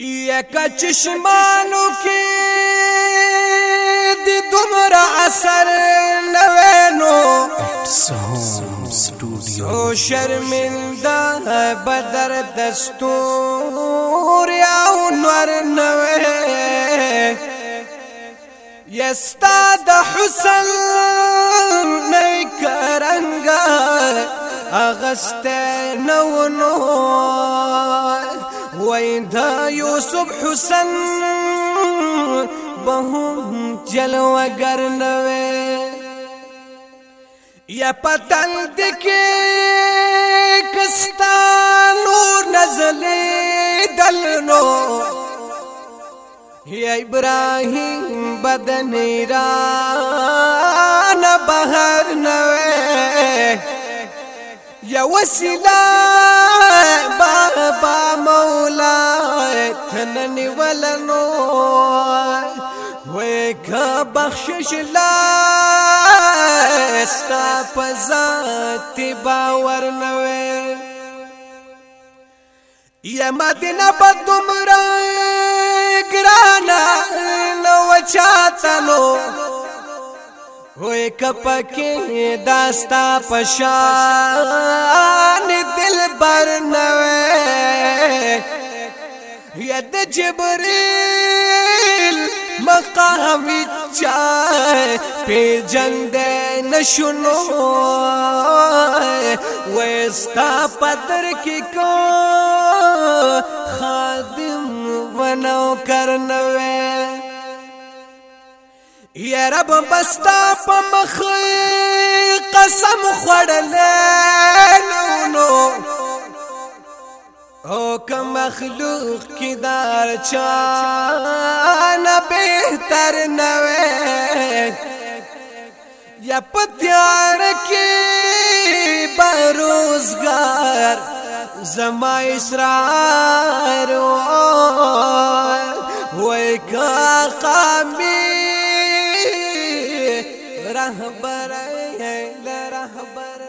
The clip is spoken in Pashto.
یک چشمانو کې د دومره اثر نوینو سو شرمنده بدر دستور او نور نوې یستا د حسن نه کرنګا اغست نو نور وای دا یوسف حسن بهم جلوگر نوې یا پتن دکې کستا نور نزلې دلنو یا ابراهیم بدن را نه بهر نوې یا وسیله ننی ولنو وې که بخشش لا استا پزات باور نه وې یا مدینه په تمره ګرانا نو چاتلو وې کپکه داستا پشان دلبر نه وې یا د جبريل مقام چا په جند نشونو وستا پتر کې کو خادم ونو کرنوي یا رب بستا په مخ قسم خړل نو نو کم مخلوق کی دار چان بہتر نوے یا پتیار کی بروزگار زما اسرار وے کا قامی رہبر ہے لرہبر